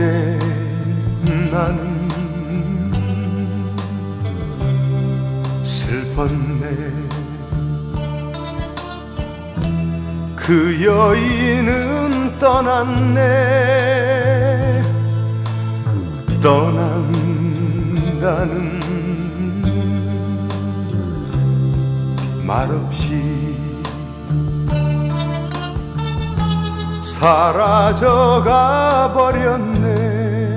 이제 나는 슬펐네. 그 여인은 떠났네. 떠난다는 말없이 사라져가 버렸네.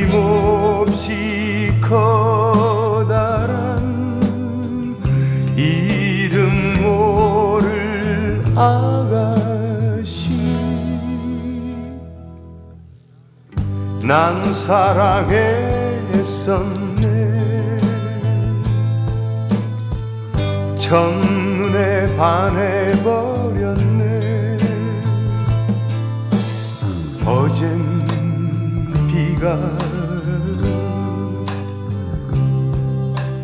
누님없이 커다란 이름 모를 아가씨. 난 사랑했었네 첫눈에 반해버렸네. 어젠 비가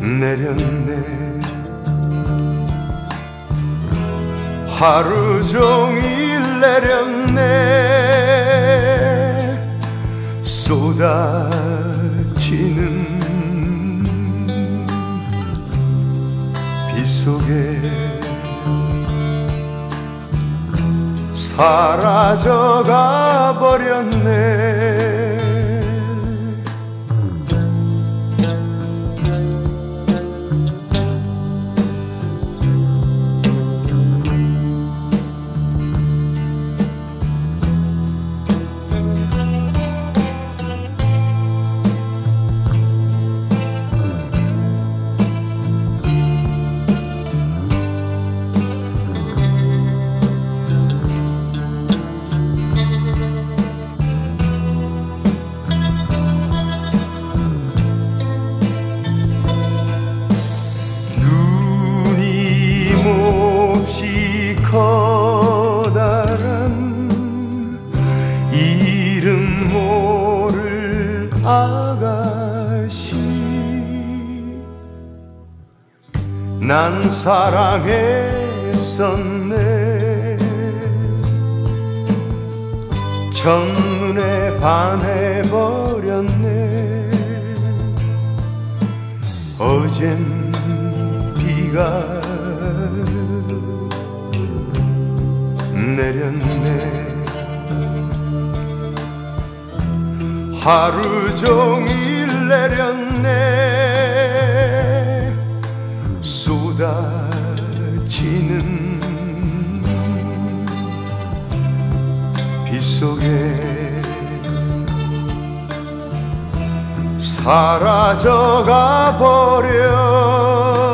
내렸네. 하루 종일 내렸네. 쏟아 사라져가 버렸네 아가씨 난 사랑했었네. 첫눈에 반해버렸네. 어젠 비가 내렸네 하루 종일 내렸네. 쏟아지는 비 속에 사라져가 버려